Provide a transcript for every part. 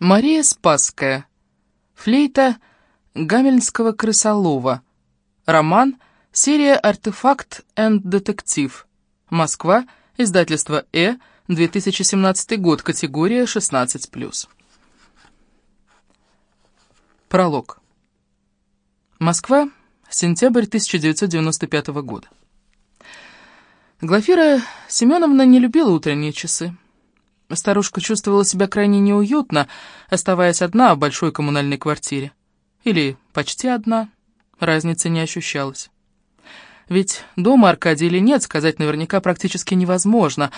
Мария Спасская. Флейта Гамельнского крысолова. Роман. Серия «Артефакт энд детектив». Москва. Издательство «Э». 2017 год. Категория 16+. Пролог. Москва. Сентябрь 1995 года. Глафира Семеновна не любила утренние часы. Старушка чувствовала себя крайне неуютно, оставаясь одна в большой коммунальной квартире. Или почти одна, разницы не ощущалась. Ведь дома Аркадий или нет, сказать наверняка практически невозможно,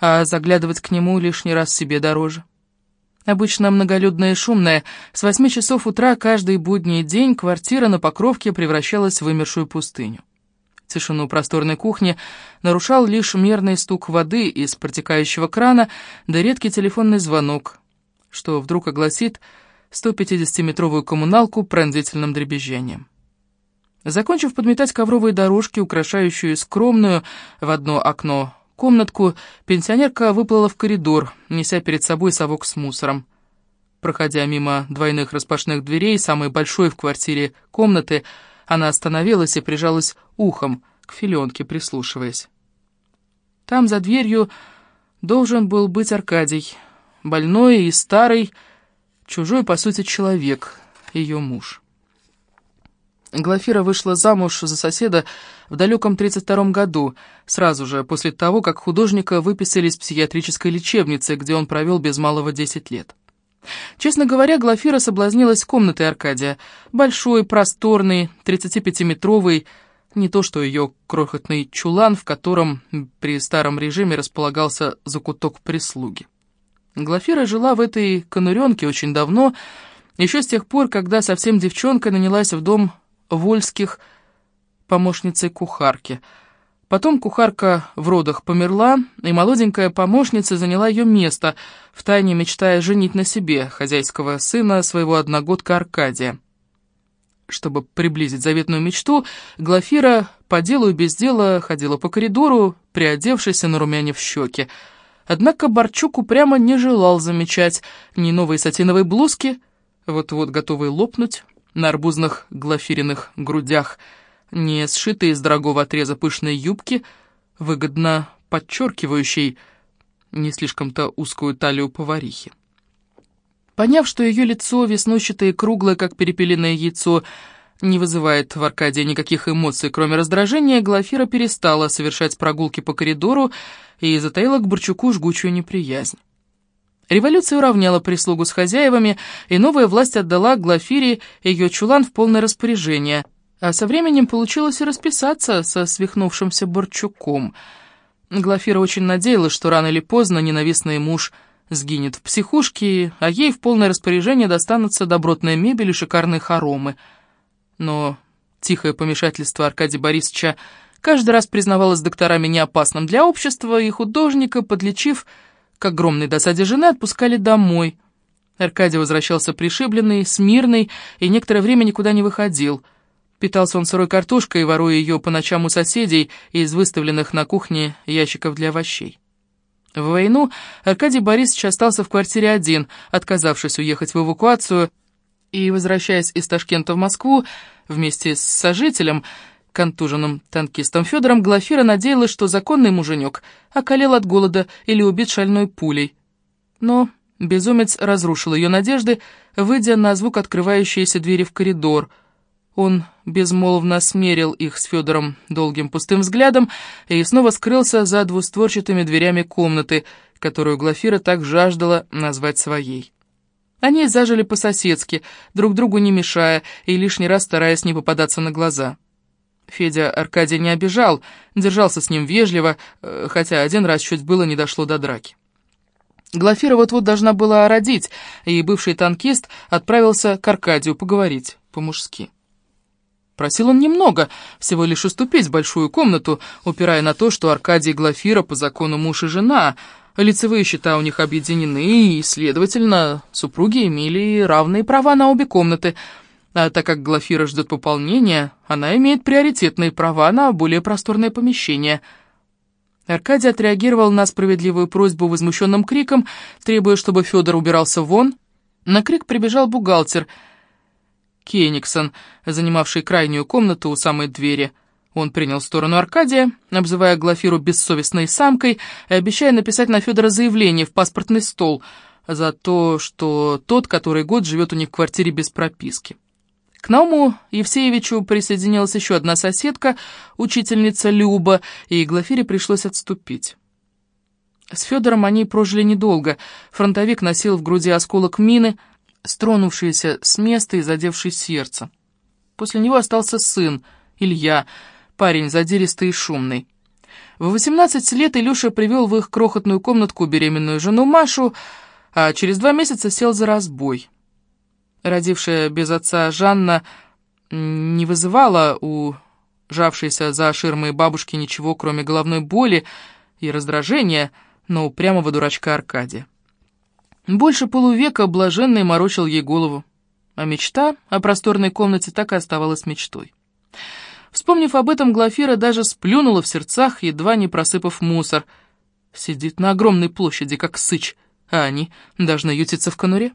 а заглядывать к нему лишний раз себе дороже. Обычно многолюдная и шумная, с восьми часов утра каждый будний день квартира на Покровке превращалась в вымершую пустыню. Тишину просторной кухни нарушал лишь мерный стук воды из протекающего крана да редкий телефонный звонок, что вдруг огласит 150-метровую коммуналку пронзительным дребезжанием. Закончив подметать ковровые дорожки, украшающую скромную в одно окно комнатку, пенсионерка выплыла в коридор, неся перед собой совок с мусором. Проходя мимо двойных распашных дверей, самой большой в квартире комнаты, она остановилась и прижалась ухом к филенке, прислушиваясь. Там, за дверью, должен был быть Аркадий, больной и старый, чужой, по сути, человек, ее муж. Глафира вышла замуж за соседа в далеком 32-м году, сразу же после того, как художника выписали из психиатрической лечебницы, где он провел без малого 10 лет. Честно говоря, Глафира соблазнилась комнатой Аркадия. Большой, просторный, 35-метровый, не то что ее крохотный чулан, в котором при старом режиме располагался закуток прислуги. Глафира жила в этой конуренке очень давно, еще с тех пор, когда совсем девчонка нанялась в дом Вольских помощницей кухарки — Потом кухарка в родах померла, и молоденькая помощница заняла ее место, втайне мечтая женить на себе хозяйского сына своего одногодка Аркадия. Чтобы приблизить заветную мечту, Глафира по делу и без дела ходила по коридору, приодевшись на румяне в щеки. Однако Борчук упрямо не желал замечать ни новые сатиновые блузки, вот-вот готовые лопнуть, на арбузных глафириных грудях — не сшитой из дорогого отреза пышной юбки, выгодно подчеркивающей не слишком-то узкую талию поварихи. Поняв, что ее лицо, веснущатое и круглое, как перепеленное яйцо, не вызывает в Аркадии никаких эмоций, кроме раздражения, Глафира перестала совершать прогулки по коридору и затаила к Бурчуку жгучую неприязнь. Революция уравняла прислугу с хозяевами, и новая власть отдала Глафире ее чулан в полное распоряжение – а со временем получилось и расписаться со свихнувшимся Борчуком. Глафира очень надеялась, что рано или поздно ненавистный муж сгинет в психушке, а ей в полное распоряжение достанутся добротная мебель и шикарные хоромы. Но тихое помешательство Аркадия Борисовича каждый раз признавалось докторами неопасным для общества, и художника, подлечив, к огромной досаде жены, отпускали домой. Аркадий возвращался пришибленный, смирный, и некоторое время никуда не выходил — Питался он сырой картошкой, воруя ее по ночам у соседей из выставленных на кухне ящиков для овощей. В войну Аркадий Борисович остался в квартире один, отказавшись уехать в эвакуацию, и, возвращаясь из Ташкента в Москву, вместе с сожителем, контуженным танкистом Федором, Глафира надеялась, что законный муженек околел от голода или убит шальной пулей. Но безумец разрушил ее надежды, выйдя на звук открывающейся двери в коридор — он безмолвно смерил их с Федором долгим пустым взглядом и снова скрылся за двустворчатыми дверями комнаты, которую Глафира так жаждала назвать своей. Они зажили по-соседски, друг другу не мешая и лишний раз стараясь не попадаться на глаза. Федя Аркадия не обижал, держался с ним вежливо, э, хотя один раз чуть было не дошло до драки. Глафира вот-вот должна была родить, и бывший танкист отправился к Аркадию поговорить по-мужски. Просил он немного, всего лишь уступить в большую комнату, упирая на то, что Аркадий и Глафира по закону муж и жена, лицевые счета у них объединены, и, следовательно, супруги имели равные права на обе комнаты. А так как Глафира ждет пополнения, она имеет приоритетные права на более просторное помещение. Аркадий отреагировал на справедливую просьбу возмущенным криком, требуя, чтобы Федор убирался вон, На крик прибежал бухгалтер Кениксон, занимавший крайнюю комнату у самой двери. Он принял сторону Аркадия, обзывая Глафиру бессовестной самкой и обещая написать на Федора заявление в паспортный стол за то, что тот, который год живет у них в квартире без прописки. К Науму Евсеевичу присоединилась еще одна соседка, учительница Люба, и Глафире пришлось отступить. С Федором они прожили недолго. Фронтовик носил в груди осколок мины, стронувшийся с места и задевший сердце. После него остался сын, Илья, парень задиристый и шумный. В 18 лет Илюша привел в их крохотную комнатку беременную жену Машу, а через два месяца сел за разбой. Родившая без отца Жанна не вызывала у жавшейся за ширмой бабушки ничего, кроме головной боли и раздражения, но упрямого дурачка Аркадия. Больше полувека блаженный морочил ей голову, а мечта о просторной комнате так и оставалась мечтой. Вспомнив об этом, Глафира даже сплюнула в сердцах, едва не просыпав мусор. Сидит на огромной площади, как сыч, а они должны ютиться в конуре.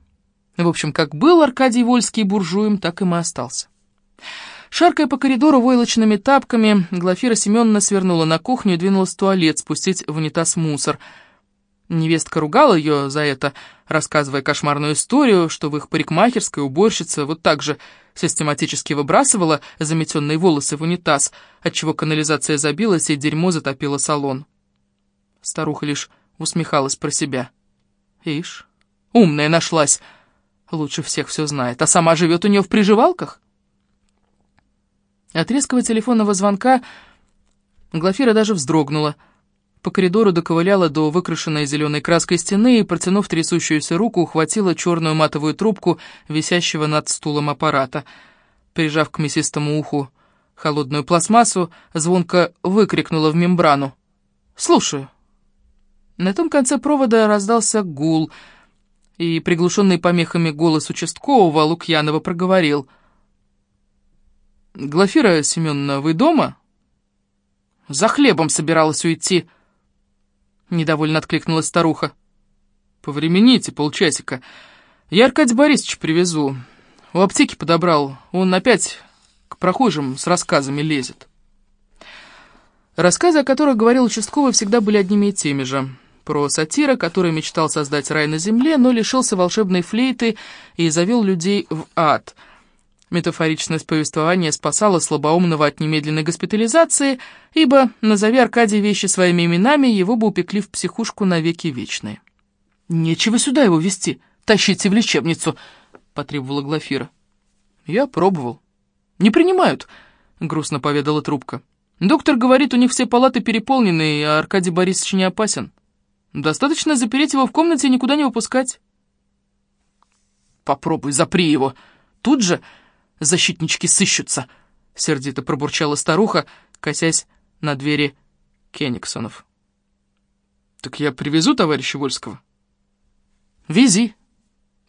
В общем, как был Аркадий Вольский буржуем, так и и остался. Шаркая по коридору войлочными тапками, Глафира Семеновна свернула на кухню и двинулась в туалет спустить в унитаз мусор. Невестка ругала ее за это, рассказывая кошмарную историю, что в их парикмахерской уборщица вот так же систематически выбрасывала заметенные волосы в унитаз, отчего канализация забилась и дерьмо затопило салон. Старуха лишь усмехалась про себя. «Ишь, умная нашлась!» Лучше всех все знает, а сама живет у нее в приживалках. От резкого телефонного звонка Глафира даже вздрогнула. По коридору доковыляла до выкрашенной зеленой краской стены и, протянув трясущуюся руку, ухватила черную матовую трубку, висящего над стулом аппарата. Прижав к мясистому уху холодную пластмассу, звонко выкрикнула в мембрану. «Слушаю». На том конце провода раздался гул — и приглушенный помехами голос участкового Лукьянова проговорил. «Глафира Семеновна, вы дома?» «За хлебом собиралась уйти», — недовольно откликнулась старуха. «Повремените полчасика. Я Аркадий Борисович привезу. У аптеки подобрал. Он опять к прохожим с рассказами лезет». Рассказы, о которых говорил участковый, всегда были одними и теми же про сатира, который мечтал создать рай на земле, но лишился волшебной флейты и завел людей в ад. Метафоричность повествования спасала слабоумного от немедленной госпитализации, ибо, назови Аркадий вещи своими именами, его бы упекли в психушку навеки вечные. «Нечего сюда его вести, тащите в лечебницу», — потребовала Глафира. «Я пробовал». «Не принимают», — грустно поведала трубка. «Доктор говорит, у них все палаты переполнены, а Аркадий Борисович не опасен». Достаточно запереть его в комнате и никуда не выпускать. Попробуй, запри его. Тут же защитнички сыщутся, — сердито пробурчала старуха, косясь на двери Кениксонов. Так я привезу товарища Вольского? Вези.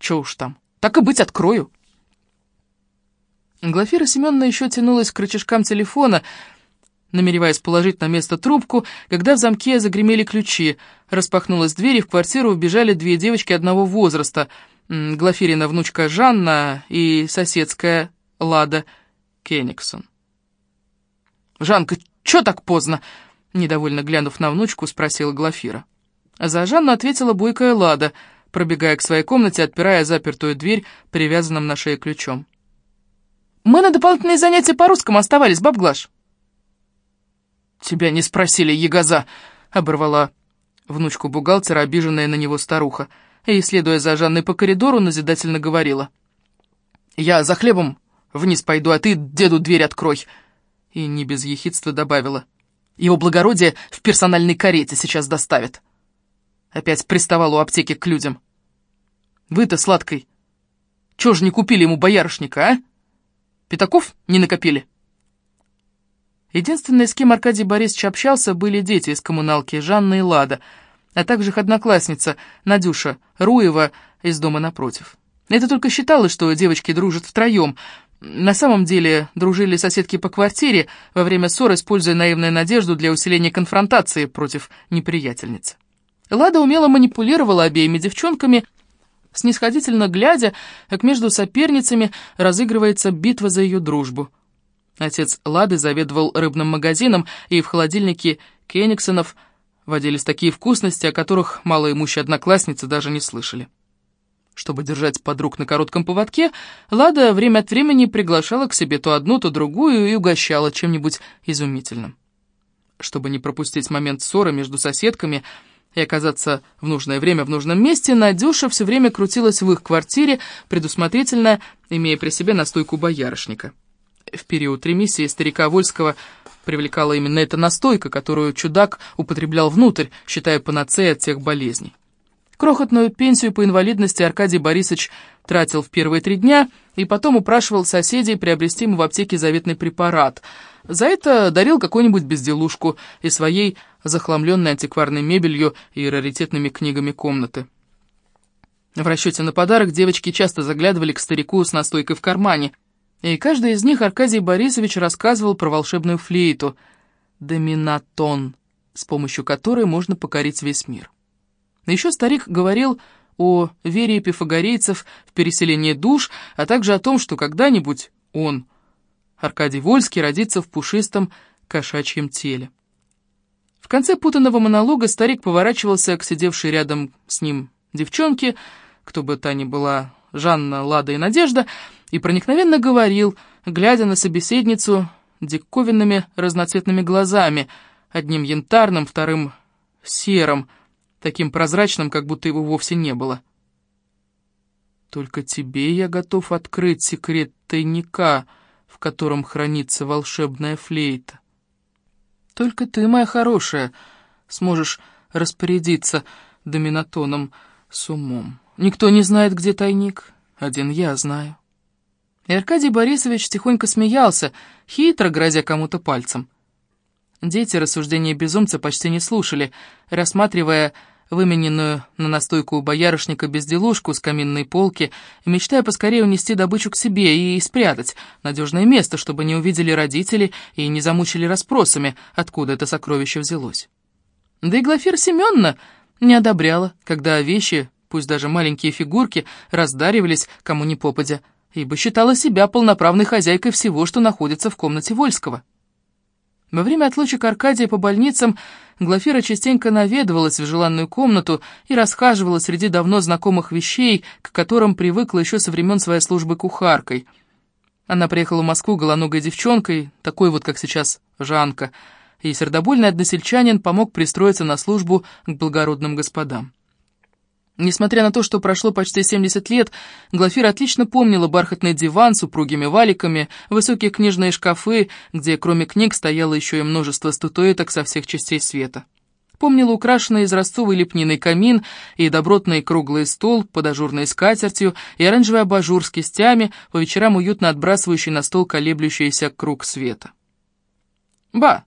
Че уж там. Так и быть, открою. Глафира Семеновна еще тянулась к рычажкам телефона, намереваясь положить на место трубку, когда в замке загремели ключи. Распахнулась дверь, и в квартиру вбежали две девочки одного возраста. Глафирина внучка Жанна и соседская Лада Кениксон. «Жанка, чё так поздно?» Недовольно глянув на внучку, спросила Глафира. За Жанну ответила бойкая Лада, пробегая к своей комнате, отпирая запертую дверь, привязанным на шее ключом. «Мы на дополнительные занятия по русскому оставались, баб Глаш». «Тебя не спросили, ягоза!» — оборвала внучку бухгалтера, обиженная на него старуха, и, следуя за Жанной по коридору, назидательно говорила. «Я за хлебом вниз пойду, а ты деду дверь открой!» И не без ехидства добавила. «Его благородие в персональной карете сейчас доставят!» Опять приставал у аптеки к людям. «Вы-то, сладкой, чё ж не купили ему боярышника, а? Пятаков не накопили?» Единственные, с кем Аркадий Борисович общался, были дети из коммуналки, Жанна и Лада, а также их одноклассница, Надюша Руева из дома напротив. Это только считалось, что девочки дружат втроем. На самом деле дружили соседки по квартире, во время ссор используя наивную надежду для усиления конфронтации против неприятельницы. Лада умело манипулировала обеими девчонками, снисходительно глядя, как между соперницами разыгрывается битва за ее дружбу. Отец Лады заведовал рыбным магазином, и в холодильнике Кенигсонов водились такие вкусности, о которых малоимущие одноклассницы даже не слышали. Чтобы держать подруг на коротком поводке, Лада время от времени приглашала к себе то одну, то другую и угощала чем-нибудь изумительным. Чтобы не пропустить момент ссоры между соседками и оказаться в нужное время в нужном месте, Надюша все время крутилась в их квартире, предусмотрительно имея при себе настойку боярышника. В период ремиссии старика Вольского привлекала именно эта настойка, которую чудак употреблял внутрь, считая панацеей от всех болезней. Крохотную пенсию по инвалидности Аркадий Борисович тратил в первые три дня и потом упрашивал соседей приобрести ему в аптеке заветный препарат. За это дарил какую-нибудь безделушку и своей захламленной антикварной мебелью и раритетными книгами комнаты. В расчете на подарок девочки часто заглядывали к старику с настойкой в кармане, и каждый из них Аркадий Борисович рассказывал про волшебную флейту «Доминатон», с помощью которой можно покорить весь мир. Еще старик говорил о вере пифагорейцев в переселение душ, а также о том, что когда-нибудь он, Аркадий Вольский, родится в пушистом кошачьем теле. В конце путанного монолога старик поворачивался к сидевшей рядом с ним девчонке, кто бы та ни была, Жанна, Лада и Надежда, и проникновенно говорил, глядя на собеседницу диковинными разноцветными глазами, одним янтарным, вторым серым, таким прозрачным, как будто его вовсе не было. «Только тебе я готов открыть секрет тайника, в котором хранится волшебная флейта. Только ты, моя хорошая, сможешь распорядиться доминатоном с умом. Никто не знает, где тайник, один я знаю». И Аркадий Борисович тихонько смеялся, хитро грозя кому-то пальцем. Дети рассуждения безумца почти не слушали, рассматривая вымененную на настойку у боярышника безделушку с каминной полки, мечтая поскорее унести добычу к себе и спрятать надежное место, чтобы не увидели родители и не замучили расспросами, откуда это сокровище взялось. Да и Глафира Семеновна не одобряла, когда вещи, пусть даже маленькие фигурки, раздаривались кому ни попадя, ибо считала себя полноправной хозяйкой всего, что находится в комнате Вольского. Во время отлучек Аркадия по больницам Глафира частенько наведывалась в желанную комнату и расхаживала среди давно знакомых вещей, к которым привыкла еще со времен своей службы кухаркой. Она приехала в Москву голоногой девчонкой, такой вот, как сейчас Жанка, и сердобольный односельчанин помог пристроиться на службу к благородным господам. Несмотря на то, что прошло почти 70 лет, Глафира отлично помнила бархатный диван с упругими валиками, высокие книжные шкафы, где кроме книг стояло еще и множество статуэток со всех частей света. Помнила украшенный изразцовой лепниной камин и добротный круглый стол под ажурной скатертью и оранжевый абажур с кистями, по вечерам уютно отбрасывающий на стол колеблющийся круг света. «Ба,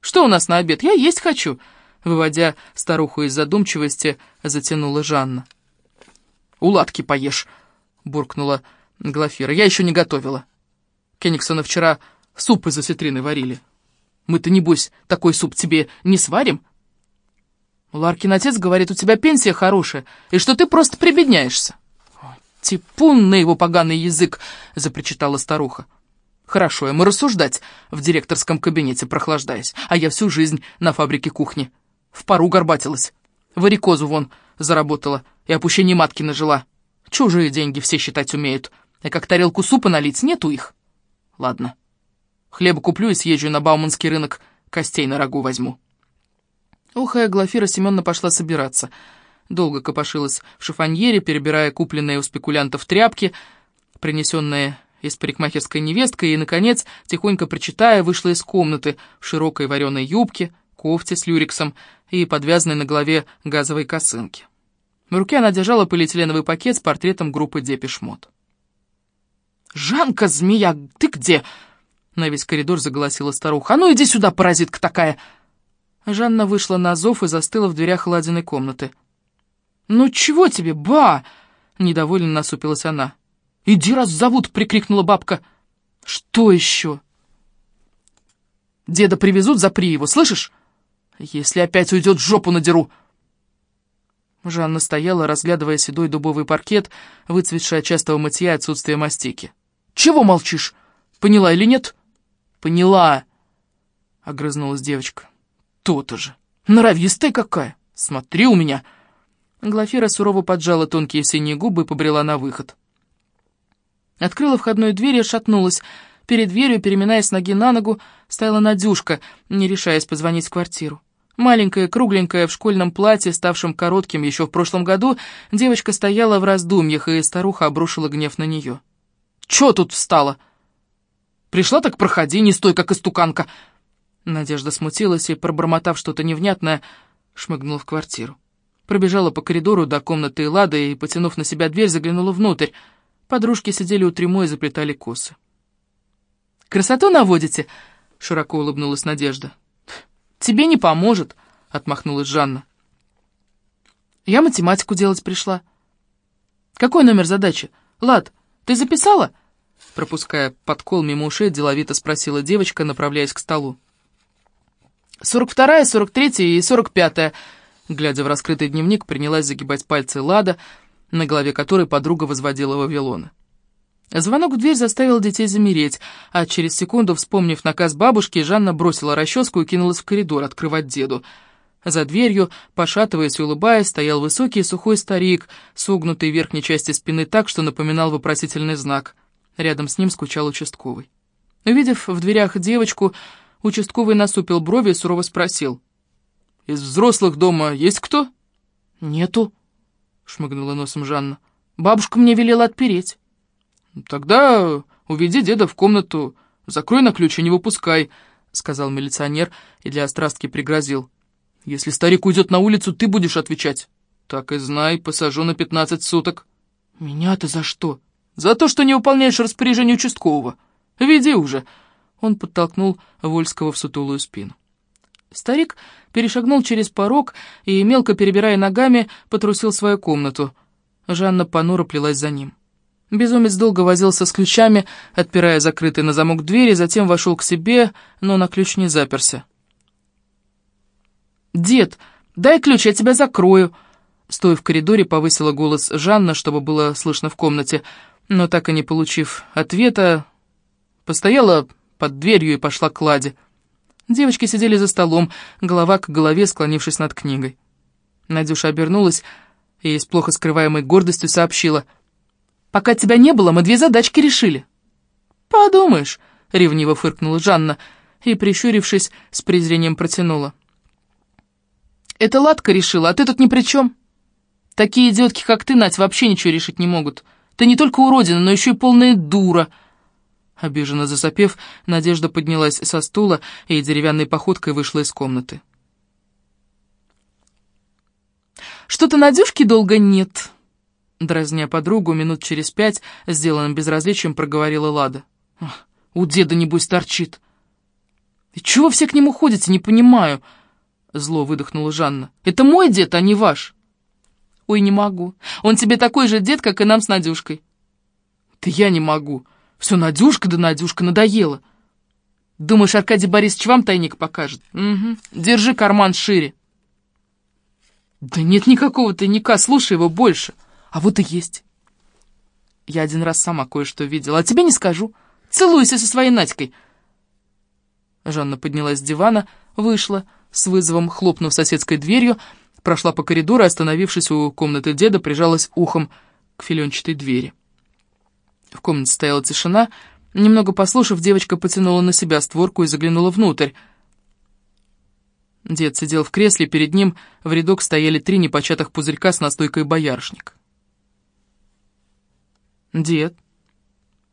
что у нас на обед? Я есть хочу!» Выводя старуху из задумчивости, затянула Жанна. «Уладки поешь», — буркнула Глафира. «Я еще не готовила. Кенигсона вчера суп из осетрины варили. Мы-то, небось, такой суп тебе не сварим?» «Ларкин отец говорит, у тебя пенсия хорошая, и что ты просто прибедняешься». «Типун на его поганый язык!» — запричитала старуха. «Хорошо ему рассуждать в директорском кабинете, прохлаждаясь, а я всю жизнь на фабрике кухни в пару горбатилась. Варикозу вон заработала и опущение матки нажила. Чужие деньги все считать умеют. И как тарелку супа налить, нету их. Ладно. Хлеба куплю и съезжу на Бауманский рынок, костей на рагу возьму. Охая, Глафира Семеновна пошла собираться. Долго копошилась в шифоньере, перебирая купленные у спекулянтов тряпки, принесенные из парикмахерской невесткой, и, наконец, тихонько прочитая, вышла из комнаты в широкой вареной юбке, кофте с люрексом и подвязанной на голове газовой косынке. В руке она держала полиэтиленовый пакет с портретом группы Депешмот. «Жанка, змея, ты где?» На весь коридор заголосила старуха. «А ну иди сюда, паразитка такая!» Жанна вышла на зов и застыла в дверях ладиной комнаты. «Ну чего тебе, ба?» Недовольно насупилась она. «Иди, раз зовут!» — прикрикнула бабка. «Что еще?» «Деда привезут, запри его, слышишь?» Если опять уйдет, жопу надеру!» Жанна стояла, разглядывая седой дубовый паркет, выцветший от частого мытья и отсутствия мастики. «Чего молчишь? Поняла или нет?» «Поняла!» — огрызнулась девочка. «То-то же! Норовистая какая! Смотри у меня!» Глафира сурово поджала тонкие синие губы и побрела на выход. Открыла входную дверь и отшатнулась. Перед дверью, переминаясь ноги на ногу, стояла Надюшка, не решаясь позвонить в квартиру. Маленькая, кругленькая, в школьном платье, ставшем коротким еще в прошлом году, девочка стояла в раздумьях, и старуха обрушила гнев на нее. «Чё тут встала?» «Пришла, так проходи, не стой, как истуканка!» Надежда смутилась и, пробормотав что-то невнятное, шмыгнула в квартиру. Пробежала по коридору до комнаты Лады и, потянув на себя дверь, заглянула внутрь. Подружки сидели у трюмо и заплетали косы. «Красоту наводите?» — широко улыбнулась Надежда. «Тебе не поможет», — отмахнулась Жанна. «Я математику делать пришла». «Какой номер задачи? Лад, ты записала?» Пропуская подкол мимо ушей, деловито спросила девочка, направляясь к столу. «Сорок вторая, сорок третья и сорок пятая», глядя в раскрытый дневник, принялась загибать пальцы Лада, на голове которой подруга возводила Вавилона. Звонок в дверь заставил детей замереть, а через секунду, вспомнив наказ бабушки, Жанна бросила расческу и кинулась в коридор открывать деду. За дверью, пошатываясь и улыбаясь, стоял высокий сухой старик, согнутый в верхней части спины так, что напоминал вопросительный знак. Рядом с ним скучал участковый. Увидев в дверях девочку, участковый насупил брови и сурово спросил. «Из взрослых дома есть кто?» «Нету», — шмыгнула носом Жанна. «Бабушка мне велела отпереть». «Тогда уведи деда в комнату, закрой на ключ и не выпускай», — сказал милиционер и для острастки пригрозил. «Если старик уйдет на улицу, ты будешь отвечать». «Так и знай, посажу на пятнадцать суток». «Меня-то за что?» «За то, что не выполняешь распоряжение участкового. Веди уже». Он подтолкнул Вольского в сутулую спину. Старик перешагнул через порог и, мелко перебирая ногами, потрусил свою комнату. Жанна понуро плелась за ним. Безумец долго возился с ключами, отпирая закрытый на замок двери, затем вошел к себе, но на ключ не заперся. «Дед, дай ключ, я тебя закрою!» Стоя в коридоре, повысила голос Жанна, чтобы было слышно в комнате, но так и не получив ответа, постояла под дверью и пошла к Ладе. Девочки сидели за столом, голова к голове, склонившись над книгой. Надюша обернулась и с плохо скрываемой гордостью сообщила — Пока тебя не было, мы две задачки решили». «Подумаешь», — ревниво фыркнула Жанна и, прищурившись, с презрением протянула. «Это Ладка решила, а ты тут ни при чем. Такие идиотки, как ты, Надь, вообще ничего решить не могут. Ты не только уродина, но еще и полная дура». Обиженно засопев, Надежда поднялась со стула и деревянной походкой вышла из комнаты. «Что-то Надюшки долго нет», Дразня подругу, минут через пять, сделанным безразличием, проговорила Лада. «У деда, небось, торчит». «И чего все к нему ходите, не понимаю?» Зло выдохнула Жанна. «Это мой дед, а не ваш». «Ой, не могу. Он тебе такой же дед, как и нам с Надюшкой». «Да я не могу. Все Надюшка да Надюшка надоело». «Думаешь, Аркадий Борисович вам тайник покажет?» «Угу. Держи карман шире». «Да нет никакого тайника, слушай его больше». А вот и есть. Я один раз сама кое-что видела, а тебе не скажу. Целуйся со своей Надькой. Жанна поднялась с дивана, вышла, с вызовом хлопнув соседской дверью, прошла по коридору остановившись у комнаты деда, прижалась ухом к филенчатой двери. В комнате стояла тишина. Немного послушав, девочка потянула на себя створку и заглянула внутрь. Дед сидел в кресле, перед ним в рядок стояли три непочатых пузырька с настойкой боярышник. «Дед,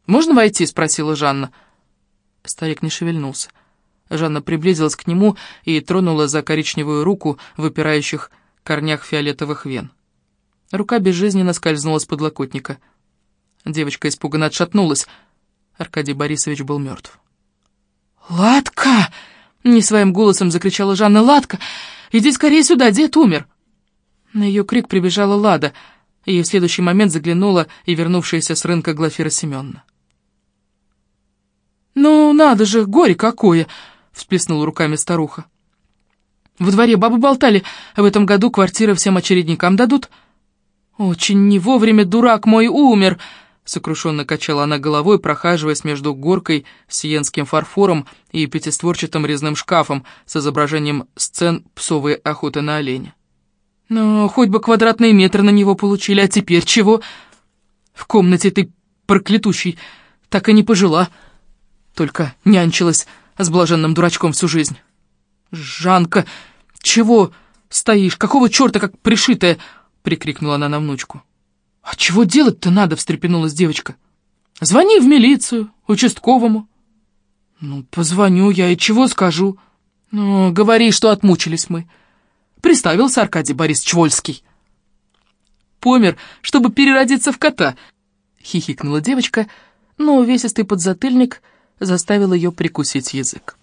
можно войти?» — спросила Жанна. Старик не шевельнулся. Жанна приблизилась к нему и тронула за коричневую руку в выпирающих корнях фиолетовых вен. Рука безжизненно скользнула с подлокотника. Девочка испуганно отшатнулась. Аркадий Борисович был мертв. «Ладка!» — не своим голосом закричала Жанна. «Ладка! Иди скорее сюда, дед умер!» На ее крик прибежала Лада — и в следующий момент заглянула и вернувшаяся с рынка Глафира Семеновна. «Ну, надо же, горе какое!» — всплеснула руками старуха. Во дворе бабы болтали, а в этом году квартиры всем очередникам дадут. Очень не вовремя дурак мой умер, сокрушенно качала она головой, прохаживаясь между горкой сиенским фарфором и пятистворчатым резным шкафом с изображением сцен псовой охоты на оленя. Ну, хоть бы квадратный метр на него получили, а теперь чего? В комнате ты проклятущий так и не пожила, только нянчилась с блаженным дурачком всю жизнь. «Жанка, чего стоишь? Какого черта, как пришитая?» — прикрикнула она на внучку. «А чего делать-то надо?» — встрепенулась девочка. «Звони в милицию, участковому». «Ну, позвоню я и чего скажу?» «Ну, говори, что отмучились мы». Приставился Аркадий Борисович Вольский. «Помер, чтобы переродиться в кота», — хихикнула девочка, но увесистый подзатыльник заставил ее прикусить язык.